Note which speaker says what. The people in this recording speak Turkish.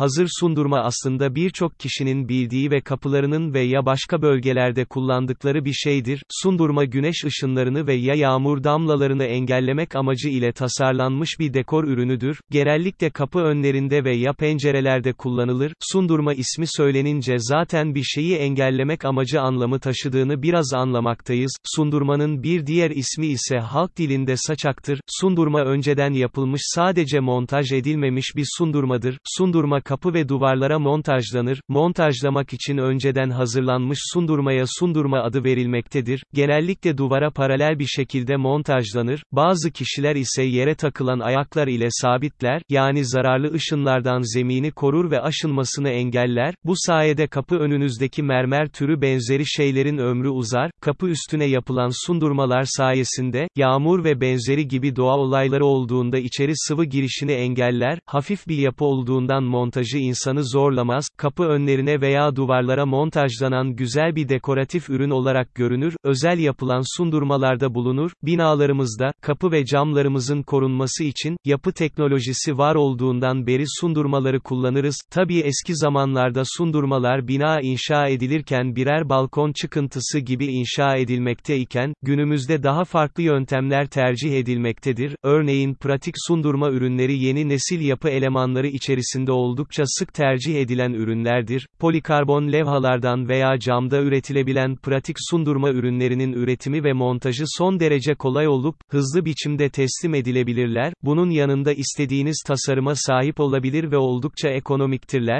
Speaker 1: hazır sundurma aslında birçok kişinin bildiği ve kapılarının ve ya başka bölgelerde kullandıkları bir şeydir. Sundurma güneş ışınlarını ve ya yağmur damlalarını engellemek amacı ile tasarlanmış bir dekor ürünüdür. Genellikle kapı önlerinde ve ya pencerelerde kullanılır. Sundurma ismi söylenince zaten bir şeyi engellemek amacı anlamı taşıdığını biraz anlamaktayız. Sundurmanın bir diğer ismi ise halk dilinde saçaktır. Sundurma önceden yapılmış sadece montaj edilmemiş bir sundurmadır. Sundurma kapı ve duvarlara montajlanır. Montajlamak için önceden hazırlanmış sundurmaya sundurma adı verilmektedir. Genellikle duvara paralel bir şekilde montajlanır. Bazı kişiler ise yere takılan ayaklar ile sabitler, yani zararlı ışınlardan zemini korur ve aşınmasını engeller. Bu sayede kapı önünüzdeki mermer türü benzeri şeylerin ömrü uzar. Kapı üstüne yapılan sundurmalar sayesinde, yağmur ve benzeri gibi doğa olayları olduğunda içeri sıvı girişini engeller, hafif bir yapı olduğundan montajı insanı zorlamaz, kapı önlerine veya duvarlara montajlanan güzel bir dekoratif ürün olarak görünür, özel yapılan sundurmalarda bulunur, binalarımızda, kapı ve camlarımızın korunması için, yapı teknolojisi var olduğundan beri sundurmaları kullanırız, tabii eski zamanlarda sundurmalar bina inşa edilirken birer balkon çıkıntısı gibi inşa edilmekteyken, günümüzde daha farklı yöntemler tercih edilmektedir, örneğin pratik sundurma ürünleri yeni nesil yapı elemanları içerisinde oldukça sık tercih edilen ürünlerdir, polikarbon levhalardan veya camda üretilebilen pratik sundurma ürünlerinin üretimi ve montajı son derece kolay olup, hızlı biçimde teslim edilebilirler, bunun yanında istediğiniz tasarıma sahip olabilir ve oldukça ekonomiktirler,